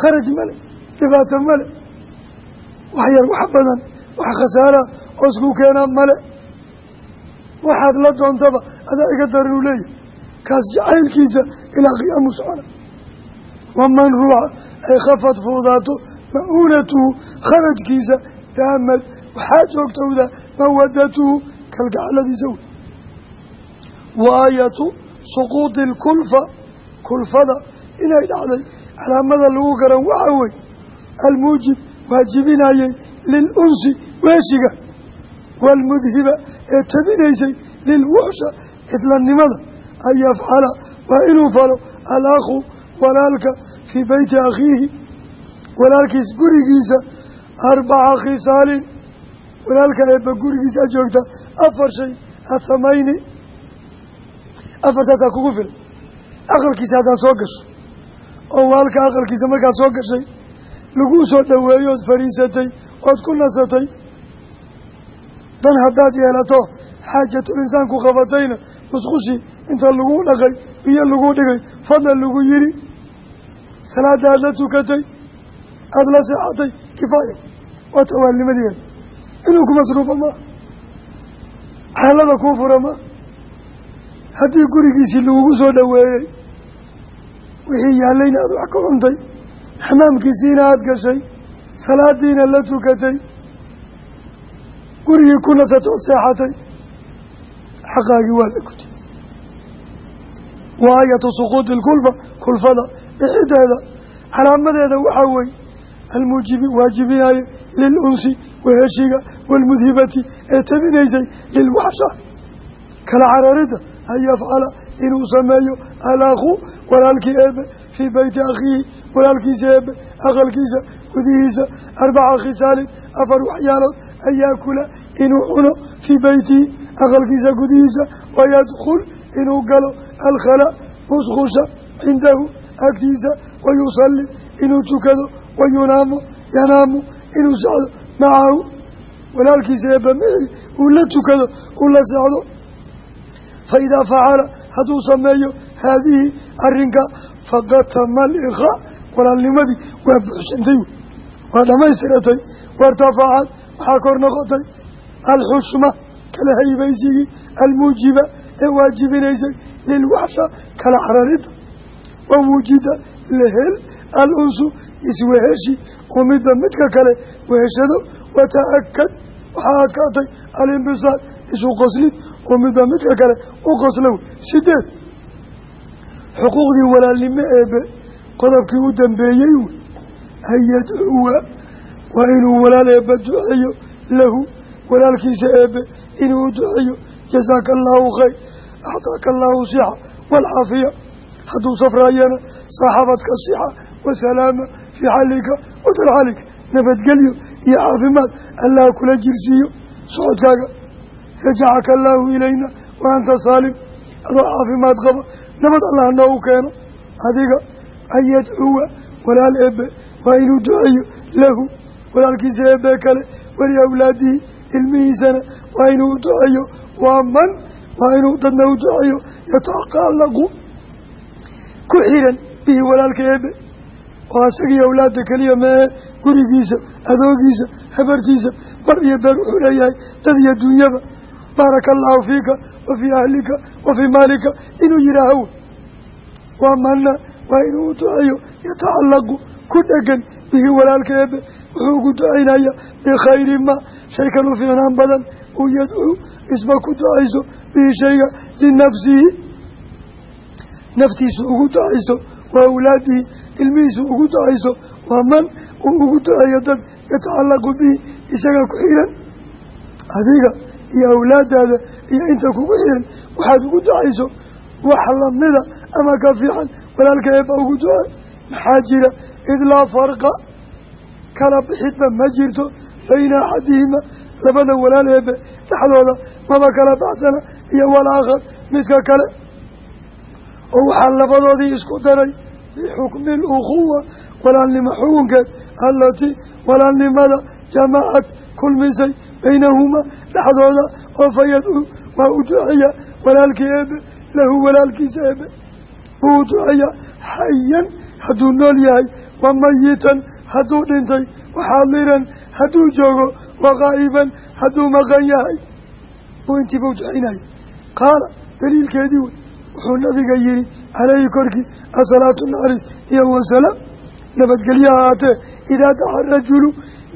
Kharaj male dhibaato male. Wax yar wax badan wax khasaaraa oosku keenaa male waxaad la doontaba adaa iga daran uu leeyahay. Kaas jacaylkiisa ilaa qiyaamu socona waman ruuxa ay khafad fuudaato ma-uunatuhu kharajkiisa daamad waxaa joogtowda mawadatuhu kalgacaladiisa wey wa aayatu suquudi alkulfa kulfada inay dhacday calaamada lagu garan waxaa wey almuujib waajibinayey lilunsi weeshiga waalmudhiba ee tabinaysay lilwuxsha cidlanimada. An yafcala waa inuu falo alakhu walaalka fii beyti akhiihi. Walaalkiis gurigiisa arbaca khisaalin walaalka eebba gurigiisa joogta afar shay athamayni afartaasaa kugu filan aqalkiisa haddaad soo gasho oo waalka aqalkiisa markaad soo gashay laguu soo dhoweeyo ood fadhiisatay ood ku nasatay dan haddaad yeelato xaajatul insaanku qabatayna musqushii inta lagu dhaqay biyo lagu dhigay fadlan lagu yidhi salaada aada la tukatay aada la seexatay kifaaya waa tawaalnimadeeda inuu ku masruufa maa xaalada kuu fura ma? Haddii gurigiisii lagugu soo dhoweeyey wixii yaallayna aada wax ka cuntay xamaamkiisiina aada gashay salaadiina la tukatay gurigii ku nasatood seexatay xaqaagii waa la gutay wa aayatu suquuti lkulfa kulfada dhixiteeda calaamadeeda waxaa weeye almuujibi waajibinaayo lilunsi waheshiga waalmudhibati ee tabinaysay lilwaxsha. Kala cararidda an yafcala inuu sameeyo alaakhu walaalkii eebe fii beyti akhiihi walaalkiisa eebe aqalkiisa gudihiisa arbaca khisaalin afar waxyaalood an yaakula inuu cuno fii beytihi aqalkiisa gudihiisa wayadkul inuu galo alkhala musqusha cindahu agtiisa wayusalli inuu tukado wayunaamu yanaamu inuu socdo macahu walaalkiisa eebba mixi uu la tukado uu la socdo. Fa idaa facala hadduu sameeyo haadihi arrinka faqad tama aliqaa walaalnimadii waa buuxsantay waa dhammaystiratay wartafacad waxaa kor noqotay. Alxushma kala haybaysigii almuujiba ee waajibinaysay. Lilwaxsha kala cararidda wa wujida lahel al-unsu isweheshi oo midba midka kale weheshado wata-akad waxaa adkaatay. Alimbisaal isu qoslid. Oo midba midka kale u qoslow. Sideed xuquuqdii walaalnimo eebe qodobkii u dambeeyey. wey an yadcuwa waa inuu walaal eebbe duceeyo lahu walaalkiisa eebbe inuu u duceeyo jasaaka allaahu khayr actaaka allaahu sixa waalcaafiya hadduu safraayana saaxabadka sixa wasalaama fii xallika wa tarxalika nabadgelyo iyo caafimaad allah kula jirsiiyo. Socodkaaga rajacaka allaahu ilayna wa anta saalim. Adoo caafimaad qaba nabad allah noogu keeno. Adiga an yadcuwa walaal eebbe waa inuu duceeyo lahu walaalkiisa eebbe kale weli awlaadihi ilmihiisana waa inuu duceeyo waa man waa inuu dadna u duceeyo yatacaqalaqu ku xiran bihi walaalka eebbe oo asagii awlaadda keliya meehe gurigiisa adoogiisa habartiisa bar iyo beer wuxuu leeyahay dad iyo dunyaba baaraka allaahu fiika wa fii ahlika wa fii maalika inuu yidhaaho waa mana waa inuu u duceeyo yatacallaqu ku dhegan bihi walaalka eebe wuxuu ugu ducaynaya bikhayri ma shay kan u fiicnaan badan uu yadcuu isba ku ducayso bihi shayga linafsihi naftiisu ugu ducayso wa awlaadihi ilmihiisu ugu ducayso waa man uu ugu duceeyo dad yatacallaqu bihi isaga ku xiran. Adiga iyo awlaadaada iyo inta kugu xiran waxaad ugu ducayso wax lamida ama ka fiican walaalka eebba ugu duca maxaa jira id laa farqa kala bixidba ma jirto bayna axadihima labada walaal eebe dhexdooda maba kala baxsana iyo walaakhar midka kale oo waxaa labadoodii isku daray bixukmi alukhuwa walaalnimo xukunkeed allatii walaalnimada jamacad kulmisay baynahumaa dhexdooda oo fa yadcuu waa u duceeya walaalkii eebe lahu walaalkiisa eebe wuu u duceeya xayan hadduu nool yahay wa mayitan hadduu dhintay waxaadiran hadduu joogo waqaa'iban hadduu maqan yahay. Buu intiiba u ducaynaya qaala daliilkeedii wey. Wuxuu nabiga yihi caleyhi korkii asalaatu naxariis iyo wasalaam nabadgelye ahaatee idaa daca rajulu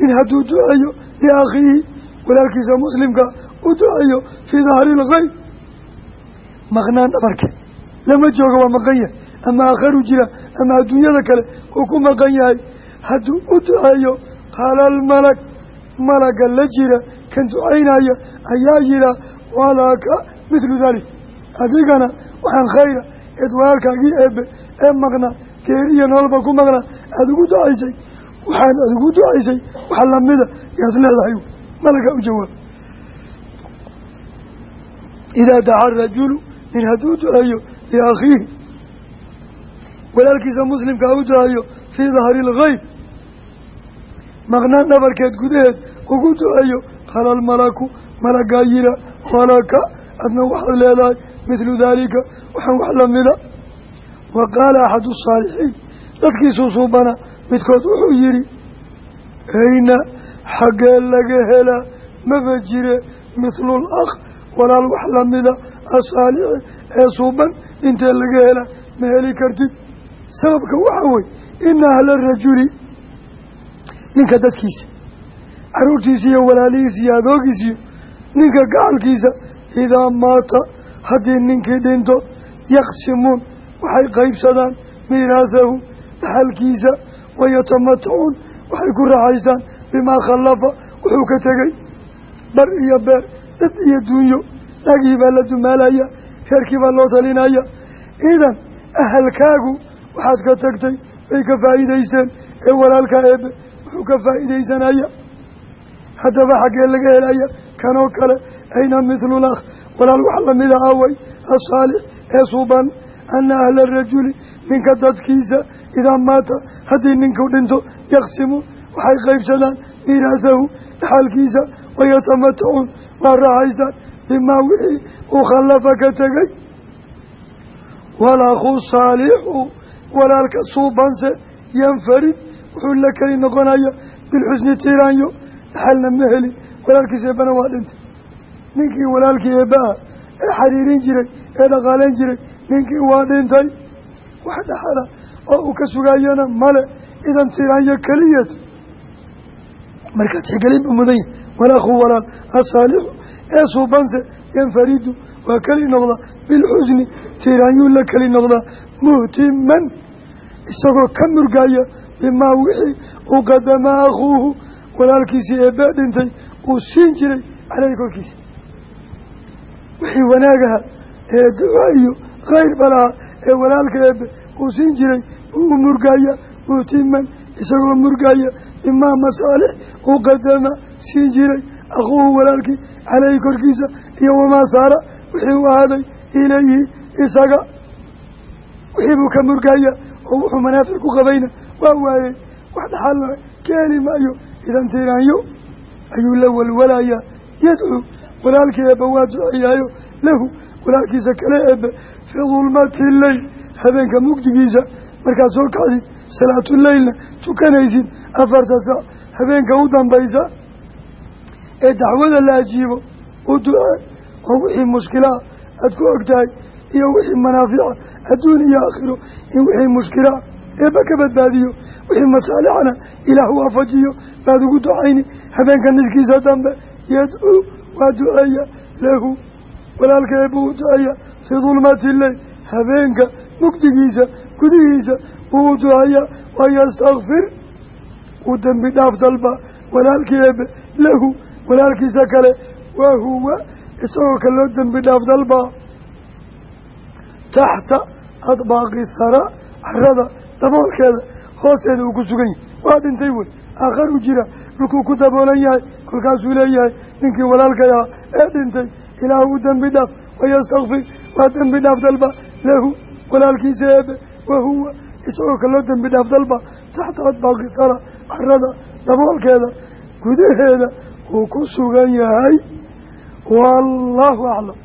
in hadduu duceeyo liakhiihi walaalkiisa muslimka u duceeyo fii dahri ilkeyb maqnaan dhabarke lama jooga waa maqan yahay. Ama aakharu jira ama adduunyada kale uu ku maqan yahay. Hadduu u duceeyo qaala almalak malaga la jira kan ducaynaya ayaa yihaa walaka mithlu dalik adigana waxaan khayra eed walaalkaagii eebe ee maqnaa geeriya nololba ku maqnaa aada ugu ducaysay. Waxaan aada ugu ducaysay wax lamida yaad leedahay. Malaga u jawaab. Idaa daca rajulu nin hadduu duceeyo liakhiihi walaalkiisa muslimkaa u duceeyo fii dahri ilgeyb maqnaan dhabarkeed gudaheed ugu duceeyo qaala almalaku malagaa yira walaka adna waxaad leedahay midlu daalika waxaan wax lamida wa qaala axadu asaalixiin dadkiisuu suubana midkood wuxuu yidhi ayna xaggee laga helaa maba jire mithlu lakh walaal wax lamida asaalixi ee suuban intee laga helaa ma heli kartid sababka waxaa wey ina ahla rajuli ninka dadkiisa caruurtiisa iyo walaalihiisa iyo adoogiisiyo ninka gacalkiisa idaa maata haddii ninkii dhinto yaqsimuun waxay qaybsadaan miiraahahu dhaxalkiisa wayatamatacuun waxay ku raaxaystaan bimaa khallafa wuxuu ka tegey bar iyo beer dad iyo duunyo naagihii baa la dumaalaya reerkii baa loo talinaya idan ahalkaagu waxaad ka tagtay bay ka faa'iidaysteen ee walaalka eebe wuxuu ka faa'iidaysanaya. Haddaba xaggee laga helaya kanoo kale ayna mithlu lakh. Walaal wax lamida awey asaalix ee suuban ana ahla arajuli ninka dadkiisa idaa maata haddii ninku dhinto yaqsimuun waxay qaybsadaan miiraasahu dhaxalkiisa wayatamatacuun waa raaxaystaan bimaa wixii uu khallafa ka tegay. Walakhu saalixu walaalka suubanse yanfarid wuxuu la keli noqonaya bilxusni tiraanyo dhaxalna ma helin walaalkiisa eebbana waa dhintay. Ninkii walaalkii eebba-ah ee xariirin jiray ee dhaqaaleyn jiray ninkii waa dhintay. Wax dhaxala oo uu ka sugayana male idan tiraanyo keliyat marka tixgelin buu mudan yahay walaakhu walaal asaalixu ee suubanse yanfaridu waa keli noqda bilxusni tiraanyuu la keli noqdaa muhtiman isagoo ka murgaya bimaa wixii uu qadama akhuuhu walaalkiisii eebbe dhintay uu siin jiray caleyhi korkiisa wixii wanaagaha ee duca iyo khayr balaha ee walaalka eebbe uu siin jiray uu murgaya muhtiman isagoo murgaya bimaa masaalix uu qadama siin jiray akhuuhu walaalkii caleyhi korkiisa iyo wamaa saara wixii u ahaaday ilayhi isaga wixii buu ka murgaya oo wuxuu manaafic ku qabayna. Waa waayey wax dhaxalna ka heli maayo idan tiraanyo ayuu la walwalayaa yadcuu walaalkii eebbe waa duceeyaayo lahu walaalkiisa kale eebbe fii dulmati leyl habeenka mugdigiisa. Markaad soo kacdid salaatuleylna tukanaysid afarta sac habeenka u dambaysa ee dacwada la ajiibo u ducee oo wixii mushkilaha aada ku og tahay iyo wixii manaafica adduun iyo aakhiro in wixii mushkilaa eebba ka badbaadiyo wixii masaalixana ilaah waafajiyo baad ugu ducayni habeenka niskiisa dambe yadcuu waa duceeya lahu walaalka eebba uu duceeya fii dulmati leyl habeenka mugdigiisa gudihiisa uu u duceeya wayastakfir uu dembi dhaaf dalba walaalkii eebbe lahu walaalkiisa kale wahuwa isagoo ka loo dembi dhaaf dalbaa taxta adbaaqi hara carada daboolkeeda hoosteeda uu ku sugan yahay. Waa dhintay wey aakharu jira. Dhulkuu ku daboolan yahay. Kolkaasuu leeyahay ninkii walaalkay ahaa ee dhintay. Ilaahu u dembi dhaaf. Wayastakfir waa dembi dhaaf dalba. Lahu walaalkiisa eebe. Wahuwa isagoo ka loo dembi dhaaf dalba. Taxta adbaaqi hara carada daboolkeeda gudaheeda uu ku sugan yahay wallaahu aclam